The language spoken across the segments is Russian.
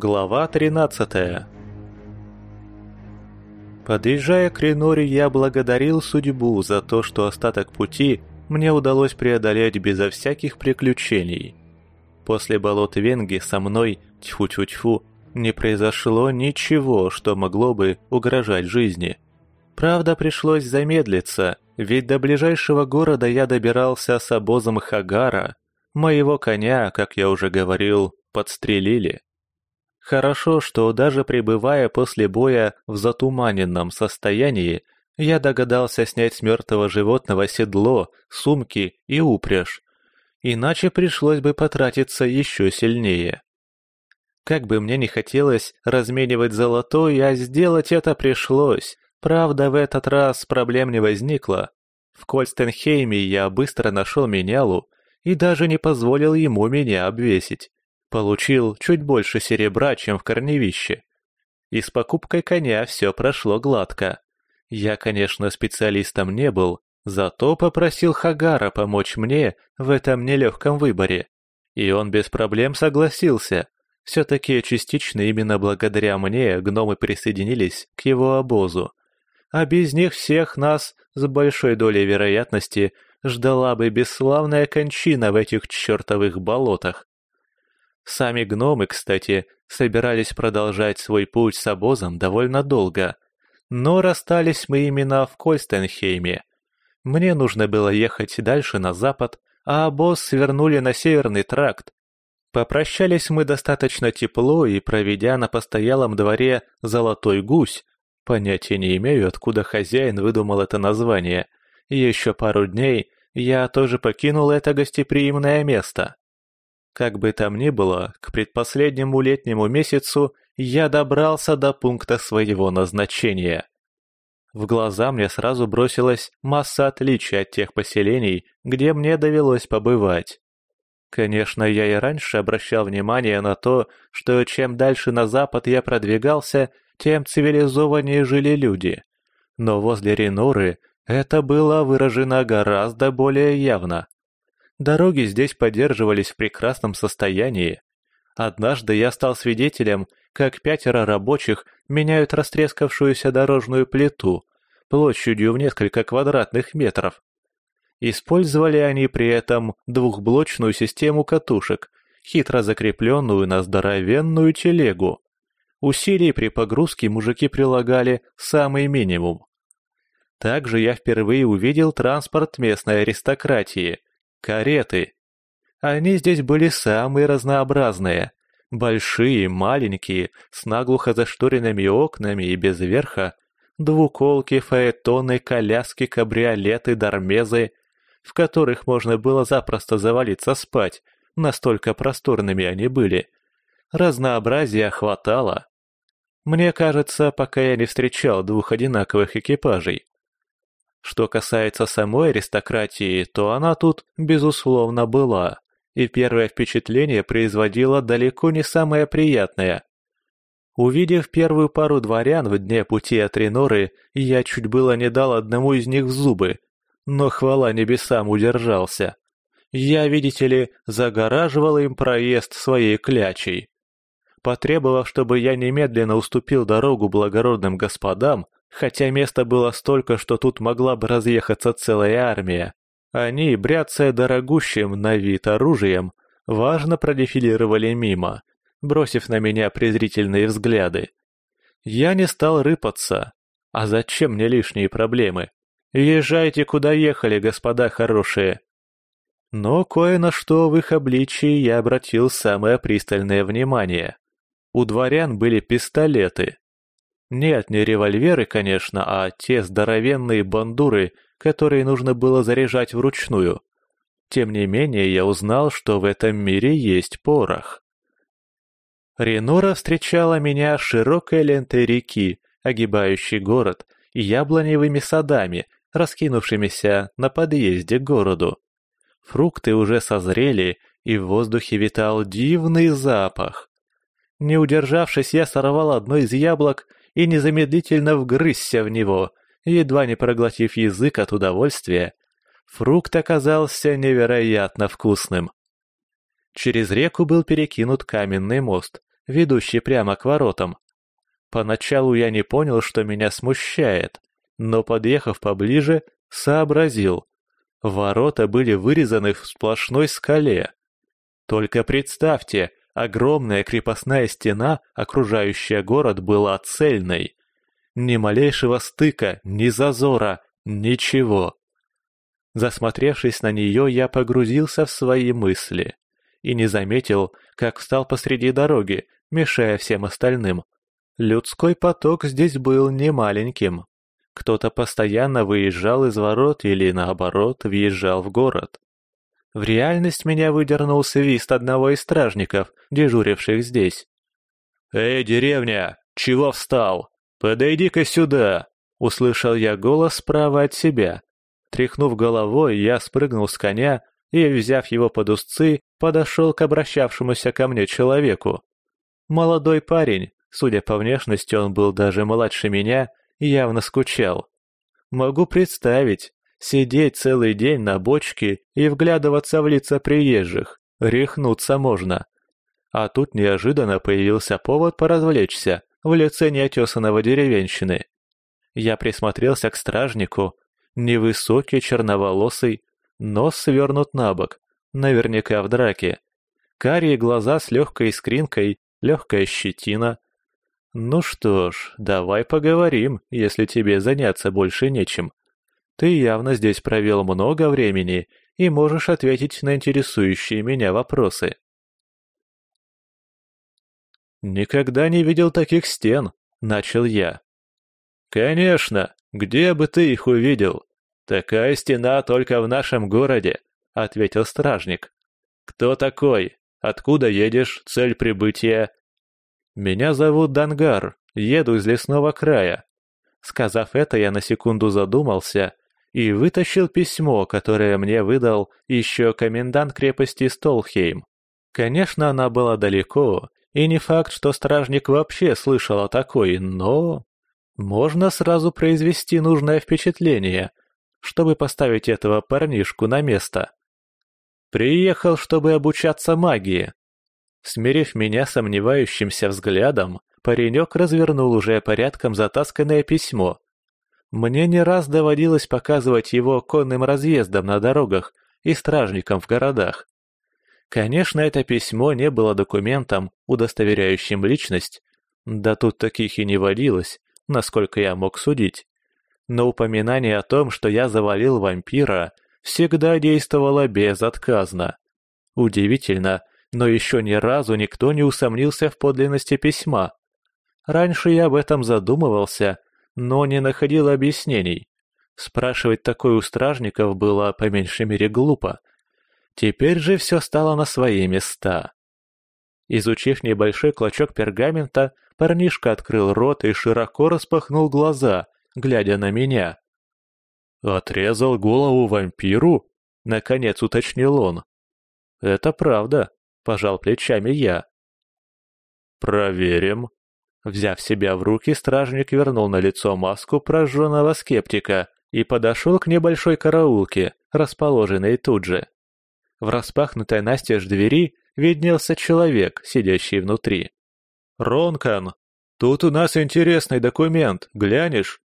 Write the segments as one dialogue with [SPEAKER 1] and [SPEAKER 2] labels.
[SPEAKER 1] Глава 13 Подъезжая к Реноре, я благодарил судьбу за то, что остаток пути мне удалось преодолеть безо всяких приключений. После болот Венги со мной, тьфу-тьфу-тьфу, не произошло ничего, что могло бы угрожать жизни. Правда, пришлось замедлиться, ведь до ближайшего города я добирался с обозом Хагара. Моего коня, как я уже говорил, подстрелили. Хорошо, что даже пребывая после боя в затуманенном состоянии, я догадался снять с мертвого животного седло, сумки и упряжь. Иначе пришлось бы потратиться еще сильнее. Как бы мне не хотелось разменивать золотой, а сделать это пришлось. Правда, в этот раз проблем не возникло. В Кольстенхейме я быстро нашел менялу и даже не позволил ему меня обвесить. Получил чуть больше серебра, чем в корневище. И с покупкой коня все прошло гладко. Я, конечно, специалистом не был, зато попросил Хагара помочь мне в этом нелегком выборе. И он без проблем согласился. Все-таки частично именно благодаря мне гномы присоединились к его обозу. А без них всех нас с большой долей вероятности ждала бы бесславная кончина в этих чертовых болотах. Сами гномы, кстати, собирались продолжать свой путь с обозом довольно долго. Но расстались мы именно в Кольстенхейме. Мне нужно было ехать дальше на запад, а обоз свернули на северный тракт. Попрощались мы достаточно тепло и, проведя на постоялом дворе «Золотой гусь», понятия не имею, откуда хозяин выдумал это название, еще пару дней я тоже покинул это гостеприимное место. Как бы там ни было, к предпоследнему летнему месяцу я добрался до пункта своего назначения. В глаза мне сразу бросилась масса отличий от тех поселений, где мне довелось побывать. Конечно, я и раньше обращал внимание на то, что чем дальше на запад я продвигался, тем цивилизованнее жили люди. Но возле Ренуры это было выражено гораздо более явно. Дороги здесь поддерживались в прекрасном состоянии. Однажды я стал свидетелем, как пятеро рабочих меняют растрескавшуюся дорожную плиту площадью в несколько квадратных метров. Использовали они при этом двухблочную систему катушек, хитро закрепленную на здоровенную телегу. Усилий при погрузке мужики прилагали самый минимум. Также я впервые увидел транспорт местной аристократии кареты. Они здесь были самые разнообразные. Большие, маленькие, с наглухо зашторенными окнами и без верха. Двуколки, фаэтоны, коляски, кабриолеты, дармезы, в которых можно было запросто завалиться спать, настолько просторными они были. Разнообразия хватало. Мне кажется, пока я не встречал двух одинаковых экипажей. Что касается самой аристократии, то она тут, безусловно, была, и первое впечатление производило далеко не самое приятное. Увидев первую пару дворян в дне пути от Реноры, я чуть было не дал одному из них в зубы, но хвала небесам удержался. Я, видите ли, загораживал им проезд своей клячей. Потребовав, чтобы я немедленно уступил дорогу благородным господам, Хотя места было столько, что тут могла бы разъехаться целая армия. Они, бряцая дорогущим на вид оружием, важно продефилировали мимо, бросив на меня презрительные взгляды. Я не стал рыпаться. А зачем мне лишние проблемы? Езжайте, куда ехали, господа хорошие. Но кое на что в их обличии я обратил самое пристальное внимание. У дворян были пистолеты, нет, не револьверы, конечно, а те здоровенные бандуры, которые нужно было заряжать вручную. Тем не менее, я узнал, что в этом мире есть порох. Ренура встречала меня широкой лентой реки, огибающей город, и яблоневыми садами, раскинувшимися на подъезде к городу. Фрукты уже созрели, и в воздухе витал дивный запах. Не удержавшись, я сорвал одно из яблок и незамедлительно вгрызся в него, едва не проглотив язык от удовольствия. Фрукт оказался невероятно вкусным. Через реку был перекинут каменный мост, ведущий прямо к воротам. Поначалу я не понял, что меня смущает, но, подъехав поближе, сообразил. Ворота были вырезаны в сплошной скале. Только представьте, Огромная крепостная стена, окружающая город, была цельной. Ни малейшего стыка, ни зазора, ничего. Засмотревшись на нее, я погрузился в свои мысли и не заметил, как встал посреди дороги, мешая всем остальным. Людской поток здесь был немаленьким. Кто-то постоянно выезжал из ворот или, наоборот, въезжал в город. В реальность меня выдернул свист одного из стражников, дежуривших здесь. «Эй, деревня, чего встал? Подойди-ка сюда!» Услышал я голос справа от себя. Тряхнув головой, я спрыгнул с коня и, взяв его под узцы, подошел к обращавшемуся ко мне человеку. Молодой парень, судя по внешности, он был даже младше меня, явно скучал. Могу представить, Сидеть целый день на бочке и вглядываться в лица приезжих, рехнуться можно. А тут неожиданно появился повод поразвлечься в лице неотесанного деревенщины. Я присмотрелся к стражнику. Невысокий, черноволосый, нос свернут на бок, наверняка в драке. Карие глаза с легкой искринкой, легкая щетина. Ну что ж, давай поговорим, если тебе заняться больше нечем. Ты явно здесь провел много времени и можешь ответить на интересующие меня вопросы. «Никогда не видел таких стен», — начал я. «Конечно, где бы ты их увидел? Такая стена только в нашем городе», — ответил стражник. «Кто такой? Откуда едешь? Цель прибытия?» «Меня зовут Дангар, еду из лесного края». Сказав это, я на секунду задумался — и вытащил письмо, которое мне выдал еще комендант крепости Столхейм. Конечно, она была далеко, и не факт, что стражник вообще слышал о такой, но... Можно сразу произвести нужное впечатление, чтобы поставить этого парнишку на место. Приехал, чтобы обучаться магии. Смерив меня сомневающимся взглядом, паренек развернул уже порядком затасканное письмо, мне не раз доводилось показывать его конным разъездам на дорогах и стражникам в городах. Конечно, это письмо не было документом, удостоверяющим личность, да тут таких и не водилось, насколько я мог судить. Но упоминание о том, что я завалил вампира, всегда действовало безотказно. Удивительно, но еще ни разу никто не усомнился в подлинности письма. Раньше я об этом задумывался, но не находил объяснений. Спрашивать такое у стражников было по меньшей мере глупо. Теперь же все стало на свои места. Изучив небольшой клочок пергамента, парнишка открыл рот и широко распахнул глаза, глядя на меня. «Отрезал голову вампиру?» — наконец уточнил он. «Это правда», — пожал плечами я. «Проверим», Взяв себя в руки, стражник вернул на лицо маску прожженного скептика и подошел к небольшой караулке, расположенной тут же. В распахнутой настежь двери виднелся человек, сидящий внутри. «Ронкан, тут у нас интересный документ, глянешь?»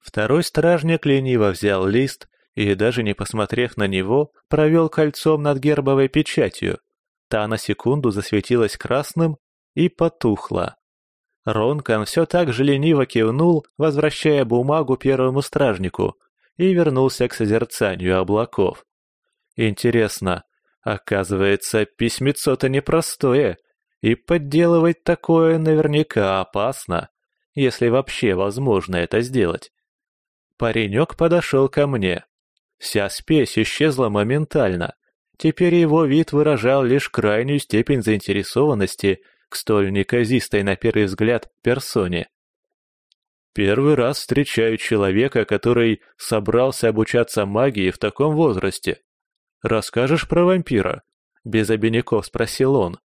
[SPEAKER 1] Второй стражник лениво взял лист и, даже не посмотрев на него, провел кольцом над гербовой печатью. Та на секунду засветилась красным и потухла. Ронкан все так же лениво кивнул, возвращая бумагу первому стражнику, и вернулся к созерцанию облаков. Интересно, оказывается, письмецо-то непростое, и подделывать такое наверняка опасно, если вообще возможно это сделать. Паренек подошел ко мне. Вся спесь исчезла моментально. Теперь его вид выражал лишь крайнюю степень заинтересованности – к столь неказистой на первый взгляд персоне. Первый раз встречаю человека, который собрался обучаться магии в таком возрасте. Расскажешь про вампира? Без обиняков спросил он.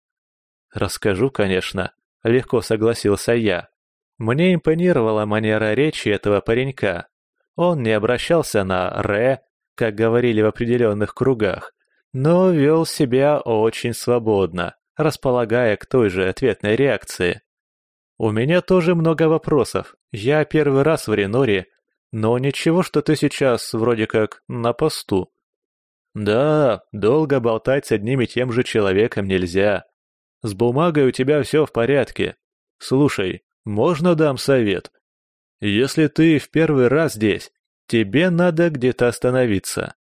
[SPEAKER 1] Расскажу, конечно, легко согласился я. Мне импонировала манера речи этого паренька. Он не обращался на «ре», как говорили в определенных кругах, но вел себя очень свободно располагая к той же ответной реакции. «У меня тоже много вопросов. Я первый раз в Реноре, но ничего, что ты сейчас вроде как на посту». «Да, долго болтать с одним и тем же человеком нельзя. С бумагой у тебя все в порядке. Слушай, можно дам совет? Если ты в первый раз здесь, тебе надо где-то остановиться.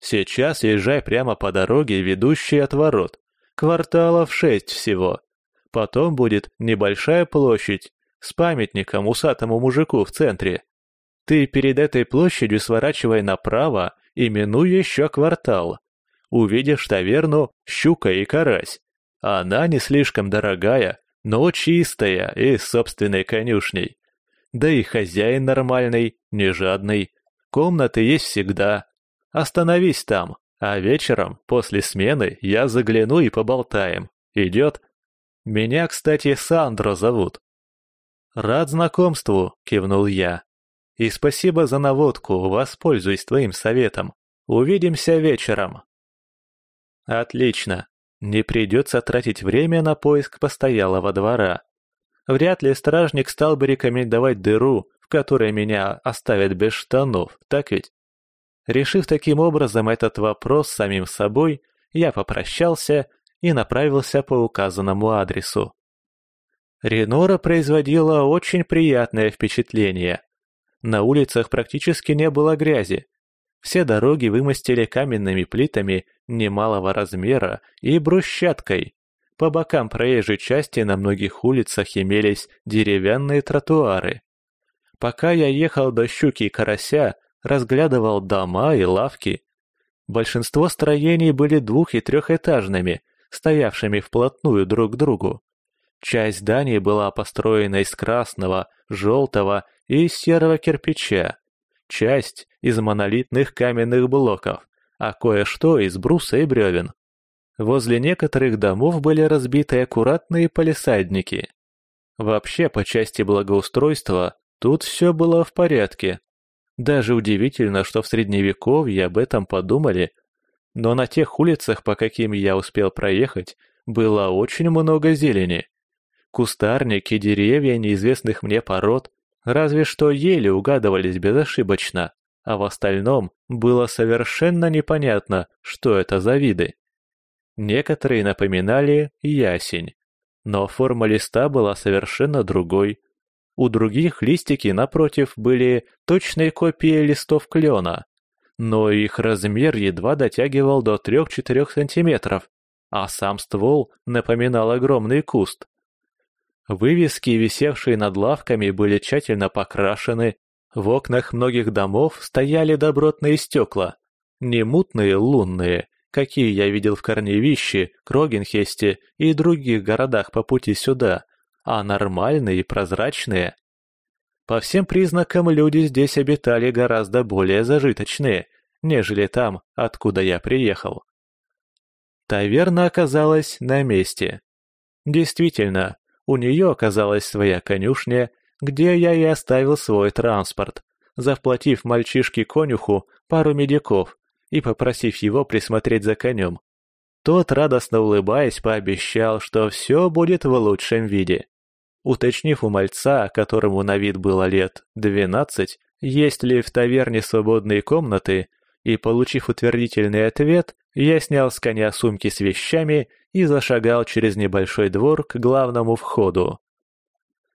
[SPEAKER 1] Сейчас езжай прямо по дороге, ведущей от ворот. Кварталов шесть всего. Потом будет небольшая площадь с памятником усатому мужику в центре. Ты перед этой площадью сворачивай направо и минуй еще квартал. Увидишь таверну «Щука и карась». Она не слишком дорогая, но чистая и с собственной конюшней. Да и хозяин нормальный, не жадный. Комнаты есть всегда. Остановись там, а вечером, после смены, я загляну и поболтаем. Идет? Меня, кстати, Сандро зовут». «Рад знакомству», — кивнул я. «И спасибо за наводку, воспользуюсь твоим советом. Увидимся вечером». «Отлично. Не придется тратить время на поиск постоялого двора. Вряд ли стражник стал бы рекомендовать дыру, в которой меня оставят без штанов, так ведь?» Решив таким образом этот вопрос самим собой, я попрощался и направился по указанному адресу. Ренора производила очень приятное впечатление. На улицах практически не было грязи. Все дороги вымостили каменными плитами немалого размера и брусчаткой. По бокам проезжей части на многих улицах имелись деревянные тротуары. Пока я ехал до щуки и карася, разглядывал дома и лавки. Большинство строений были двух- и трехэтажными, стоявшими вплотную друг к другу. Часть зданий была построена из красного, желтого и серого кирпича, часть — из монолитных каменных блоков, а кое-что — из бруса и бревен. Возле некоторых домов были разбиты аккуратные палисадники. Вообще, по части благоустройства, тут все было в порядке, даже удивительно, что в Средневековье об этом подумали. Но на тех улицах, по каким я успел проехать, было очень много зелени. кустарники и деревья неизвестных мне пород разве что еле угадывались безошибочно, а в остальном было совершенно непонятно, что это за виды. Некоторые напоминали ясень, но форма листа была совершенно другой, у других листики, напротив, были точной копией листов клена, но их размер едва дотягивал до 3-4 сантиметров, а сам ствол напоминал огромный куст. Вывески, висевшие над лавками, были тщательно покрашены, в окнах многих домов стояли добротные стекла, не мутные лунные, какие я видел в Корневище, Крогенхесте и других городах по пути сюда – а нормальные и прозрачные. По всем признакам люди здесь обитали гораздо более зажиточные, нежели там, откуда я приехал. Таверна оказалась на месте. Действительно, у нее оказалась своя конюшня, где я и оставил свой транспорт, заплатив мальчишке-конюху пару медиков и попросив его присмотреть за конем. Тот, радостно улыбаясь, пообещал, что все будет в лучшем виде уточнив у мальца, которому на вид было лет двенадцать, есть ли в таверне свободные комнаты, и, получив утвердительный ответ, я снял с коня сумки с вещами и зашагал через небольшой двор к главному входу.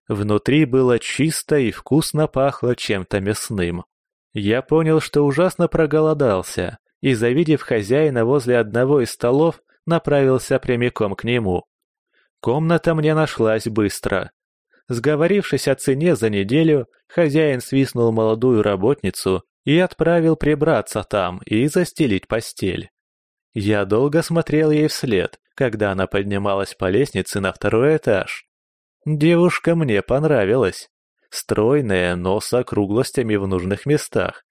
[SPEAKER 1] Внутри было чисто и вкусно пахло чем-то мясным. Я понял, что ужасно проголодался, и, завидев хозяина возле одного из столов, направился прямиком к нему. Комната мне нашлась быстро. Сговорившись о цене за неделю, хозяин свистнул молодую работницу и отправил прибраться там и застелить постель. Я долго смотрел ей вслед, когда она поднималась по лестнице на второй этаж. Девушка мне понравилась. Стройная, но с округлостями в нужных местах.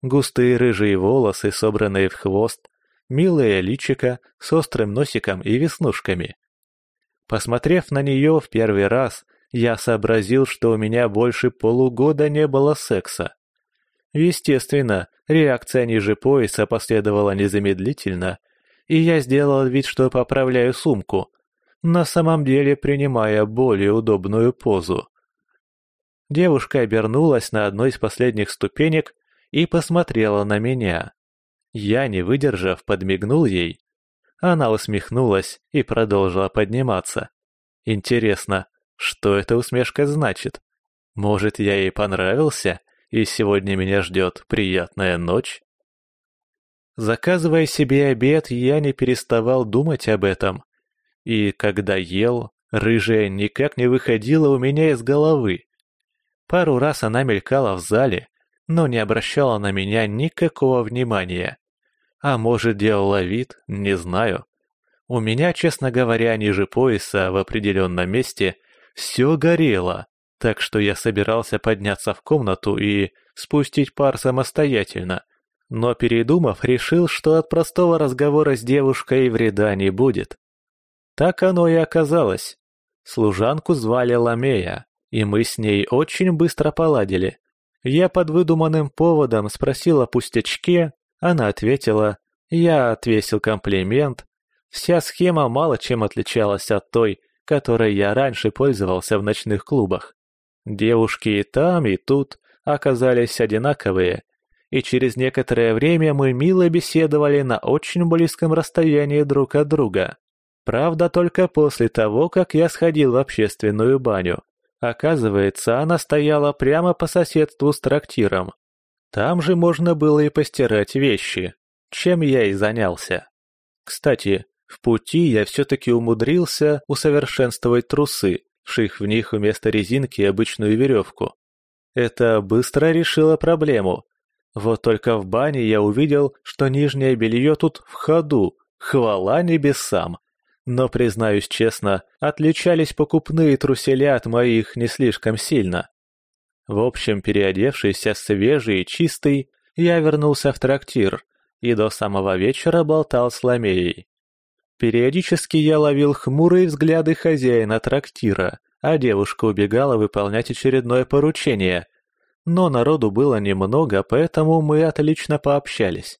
[SPEAKER 1] Густые рыжие волосы, собранные в хвост, милая личика, с острым носиком и веснушками. Посмотрев на нее в первый раз, я сообразил, что у меня больше полугода не было секса. Естественно, реакция ниже пояса последовала незамедлительно, и я сделал вид, что поправляю сумку, на самом деле принимая более удобную позу. Девушка обернулась на одной из последних ступенек и посмотрела на меня. Я, не выдержав, подмигнул ей. Она усмехнулась и продолжила подниматься. Интересно, что эта усмешка значит? Может, я ей понравился, и сегодня меня ждет приятная ночь? Заказывая себе обед, я не переставал думать об этом. И когда ел, рыжая никак не выходила у меня из головы. Пару раз она мелькала в зале, но не обращала на меня никакого внимания. А может, делала вид, не знаю. У меня, честно говоря, ниже пояса в определенном месте все горело, так что я собирался подняться в комнату и спустить пар самостоятельно, но, передумав, решил, что от простого разговора с девушкой вреда не будет. Так оно и оказалось. Служанку звали Ламея, и мы с ней очень быстро поладили. Я под выдуманным поводом спросил о пустячке, она ответила, я отвесил комплимент. Вся схема мало чем отличалась от той, которой я раньше пользовался в ночных клубах. Девушки и там, и тут оказались одинаковые, и через некоторое время мы мило беседовали на очень близком расстоянии друг от друга. Правда, только после того, как я сходил в общественную баню. Оказывается, она стояла прямо по соседству с трактиром. Там же можно было и постирать вещи, чем я и занялся. Кстати, в пути я все-таки умудрился усовершенствовать трусы, шив в них вместо резинки обычную веревку. Это быстро решило проблему. Вот только в бане я увидел, что нижнее белье тут в ходу, хвала небесам. Но, признаюсь честно, отличались покупные труселя от моих не слишком сильно. В общем, переодевшийся свежий и чистый, я вернулся в трактир и до самого вечера болтал с Ламеей. Периодически я ловил хмурые взгляды хозяина трактира, а девушка убегала выполнять очередное поручение. Но народу было немного, поэтому мы отлично пообщались.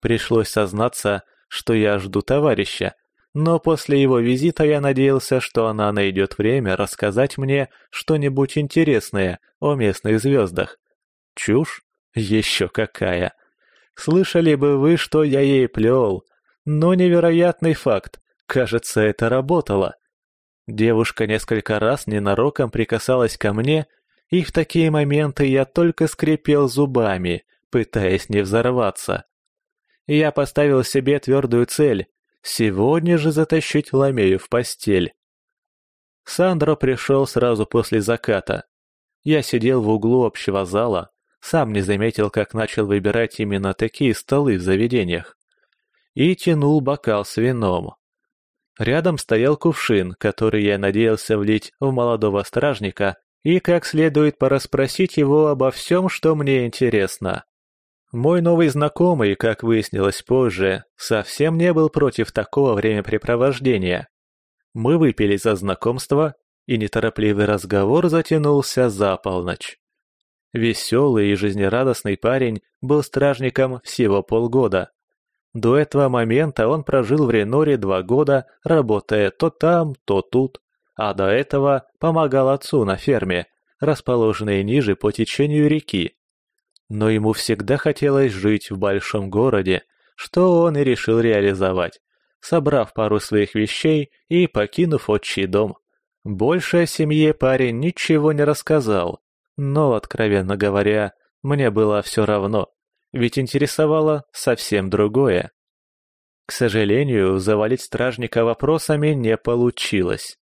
[SPEAKER 1] Пришлось сознаться, что я жду товарища, но после его визита я надеялся, что она найдет время рассказать мне что-нибудь интересное о местных звездах. Чушь? Еще какая! Слышали бы вы, что я ей плел — но невероятный факт. Кажется, это работало. Девушка несколько раз ненароком прикасалась ко мне, и в такие моменты я только скрипел зубами, пытаясь не взорваться. Я поставил себе твердую цель — сегодня же затащить Ламею в постель. Сандро пришел сразу после заката. Я сидел в углу общего зала, сам не заметил, как начал выбирать именно такие столы в заведениях и тянул бокал с вином. Рядом стоял кувшин, который я надеялся влить в молодого стражника и как следует порасспросить его обо всем, что мне интересно. Мой новый знакомый, как выяснилось позже, совсем не был против такого времяпрепровождения. Мы выпили за знакомство, и неторопливый разговор затянулся за полночь. Веселый и жизнерадостный парень был стражником всего полгода, до этого момента он прожил в Реноре два года, работая то там, то тут, а до этого помогал отцу на ферме, расположенной ниже по течению реки. Но ему всегда хотелось жить в большом городе, что он и решил реализовать, собрав пару своих вещей и покинув отчий дом. Больше о семье парень ничего не рассказал, но, откровенно говоря, мне было все равно ведь интересовало совсем другое. К сожалению, завалить стражника вопросами не получилось.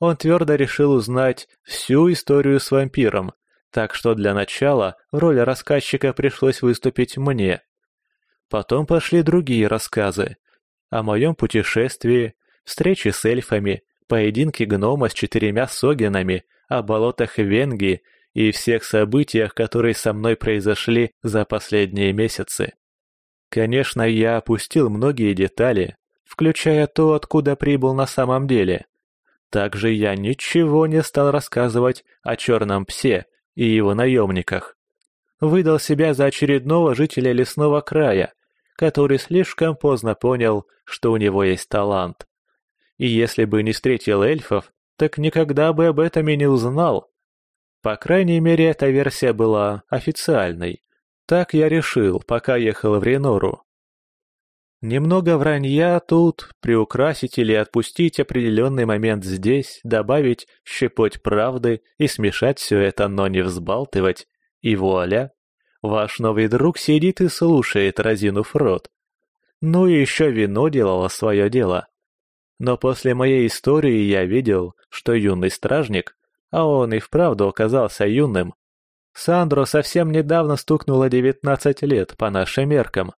[SPEAKER 1] Он твердо решил узнать всю историю с вампиром, так что для начала роль рассказчика пришлось выступить мне. Потом пошли другие рассказы. О моем путешествии, встрече с эльфами, поединке гнома с четырьмя согинами, о болотах Венги и всех событиях, которые со мной произошли за последние месяцы. Конечно, я опустил многие детали, включая то, откуда прибыл на самом деле. Также я ничего не стал рассказывать о черном псе и его наемниках. Выдал себя за очередного жителя лесного края, который слишком поздно понял, что у него есть талант. И если бы не встретил эльфов, так никогда бы об этом и не узнал. По крайней мере, эта версия была официальной. Так я решил, пока ехал в Ренору. Немного вранья тут, приукрасить или отпустить определенный момент здесь, добавить щепоть правды и смешать все это, но не взбалтывать, и вуаля. Ваш новый друг сидит и слушает, разинув рот. Ну и еще вино делало свое дело. Но после моей истории я видел, что юный стражник а он и вправду оказался юным. Сандро совсем недавно стукнуло 19 лет по нашим меркам.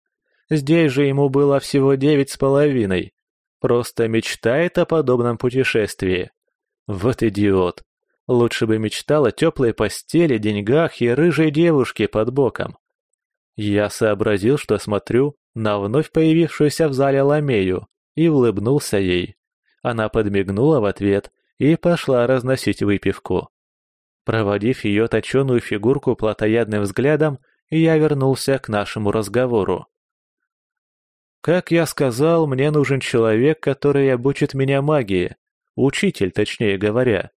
[SPEAKER 1] Здесь же ему было всего девять с половиной. Просто мечтает о подобном путешествии. Вот идиот. Лучше бы мечтал о теплой постели, деньгах и рыжей девушке под боком. Я сообразил, что смотрю на вновь появившуюся в зале Ламею и улыбнулся ей. Она подмигнула в ответ и пошла разносить выпивку. Проводив ее точеную фигурку плотоядным взглядом, я вернулся к нашему разговору. «Как я сказал, мне нужен человек, который обучит меня магии. Учитель, точнее говоря.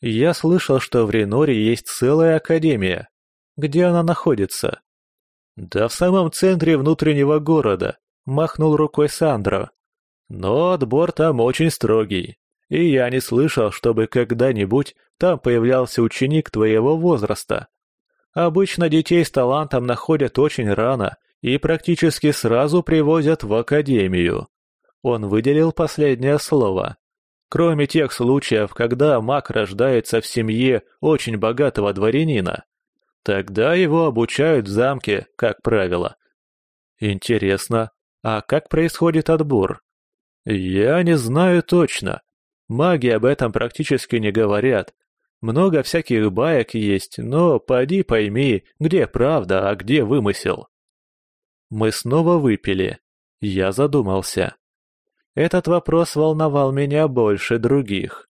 [SPEAKER 1] Я слышал, что в Реноре есть целая академия. Где она находится?» «Да в самом центре внутреннего города», — махнул рукой Сандро. «Но отбор там очень строгий. И я не слышал, чтобы когда-нибудь там появлялся ученик твоего возраста. Обычно детей с талантом находят очень рано и практически сразу привозят в академию. Он выделил последнее слово. Кроме тех случаев, когда маг рождается в семье очень богатого дворянина. Тогда его обучают в замке, как правило. Интересно, а как происходит отбор? Я не знаю точно. Маги об этом практически не говорят. Много всяких баек есть, но поди пойми, где правда, а где вымысел. Мы снова выпили. Я задумался. Этот вопрос волновал меня больше других.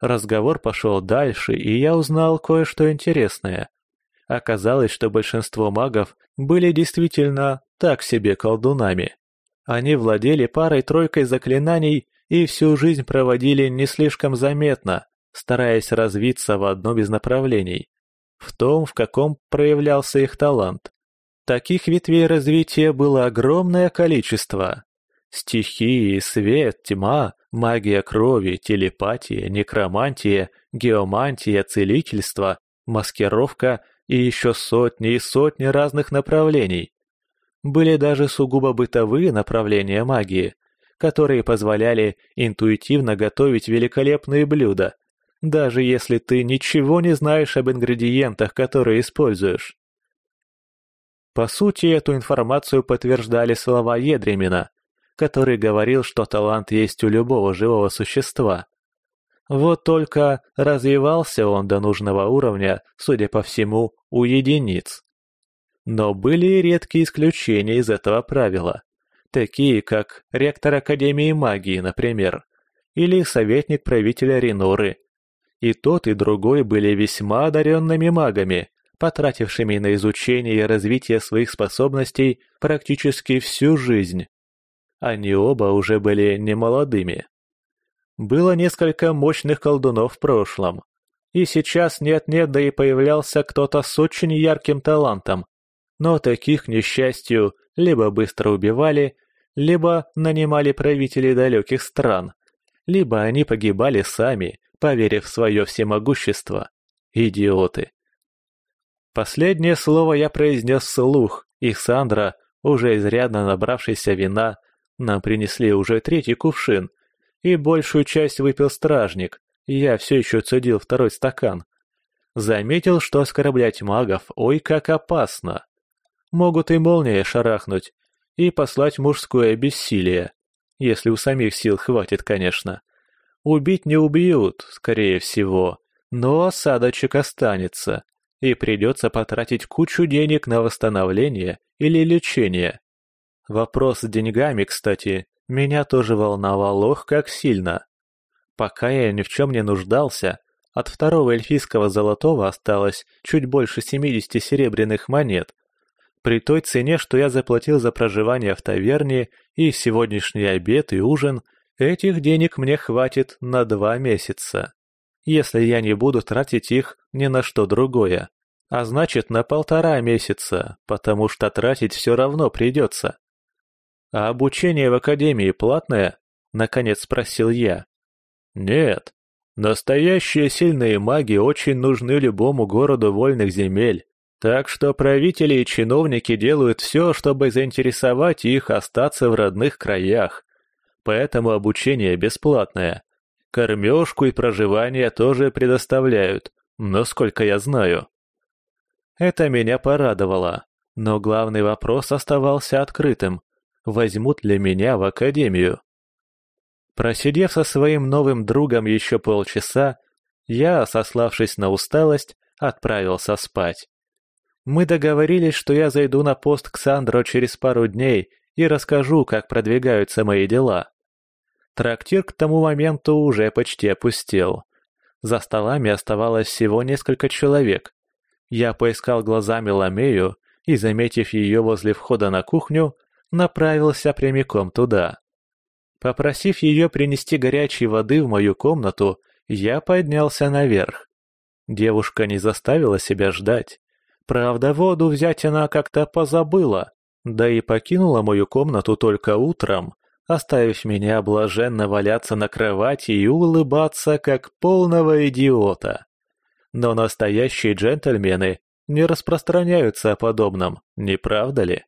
[SPEAKER 1] Разговор пошел дальше, и я узнал кое-что интересное. Оказалось, что большинство магов были действительно так себе колдунами. Они владели парой-тройкой заклинаний и всю жизнь проводили не слишком заметно, стараясь развиться в одном из направлений, в том, в каком проявлялся их талант. Таких ветвей развития было огромное количество. Стихии, свет, тьма, магия крови, телепатия, некромантия, геомантия, целительство, маскировка и еще сотни и сотни разных направлений. Были даже сугубо бытовые направления магии, которые позволяли интуитивно готовить великолепные блюда, даже если ты ничего не знаешь об ингредиентах, которые используешь. По сути, эту информацию подтверждали слова Едремина, который говорил, что талант есть у любого живого существа. Вот только развивался он до нужного уровня, судя по всему, у единиц. Но были редкие исключения из этого правила такие как ректор Академии магии, например, или советник правителя Риноры. И тот, и другой были весьма одаренными магами, потратившими на изучение и развитие своих способностей практически всю жизнь. Они оба уже были немолодыми. Было несколько мощных колдунов в прошлом, и сейчас нет-нет, да и появлялся кто-то с очень ярким талантом, но таких, к несчастью, либо быстро убивали, либо нанимали правители далеких стран, либо они погибали сами, поверив в свое всемогущество. Идиоты. Последнее слово я произнес вслух, и Сандра, уже изрядно набравшаяся вина, нам принесли уже третий кувшин, и большую часть выпил стражник, я все еще цедил второй стакан. Заметил, что оскорблять магов ой как опасно могут и молнией шарахнуть, и послать мужское бессилие. Если у самих сил хватит, конечно. Убить не убьют, скорее всего, но осадочек останется, и придется потратить кучу денег на восстановление или лечение. Вопрос с деньгами, кстати, меня тоже волновал ох как сильно. Пока я ни в чем не нуждался, от второго эльфийского золотого осталось чуть больше 70 серебряных монет, при той цене, что я заплатил за проживание в таверне и сегодняшний обед и ужин, этих денег мне хватит на два месяца. Если я не буду тратить их ни на что другое. А значит, на полтора месяца, потому что тратить все равно придется. «А обучение в академии платное?» — наконец спросил я. «Нет. Настоящие сильные маги очень нужны любому городу вольных земель. Так что правители и чиновники делают все, чтобы заинтересовать их остаться в родных краях. Поэтому обучение бесплатное. Кормежку и проживание тоже предоставляют, насколько я знаю. Это меня порадовало. Но главный вопрос оставался открытым. Возьмут ли меня в академию? Просидев со своим новым другом еще полчаса, я, сославшись на усталость, отправился спать. Мы договорились, что я зайду на пост к Сандро через пару дней и расскажу, как продвигаются мои дела. Трактир к тому моменту уже почти опустел. За столами оставалось всего несколько человек. Я поискал глазами Ламею и, заметив ее возле входа на кухню, направился прямиком туда. Попросив ее принести горячей воды в мою комнату, я поднялся наверх. Девушка не заставила себя ждать. Правда, воду взять она как-то позабыла, да и покинула мою комнату только утром, оставив меня блаженно валяться на кровати и улыбаться, как полного идиота. Но настоящие джентльмены не распространяются о подобном, не правда ли?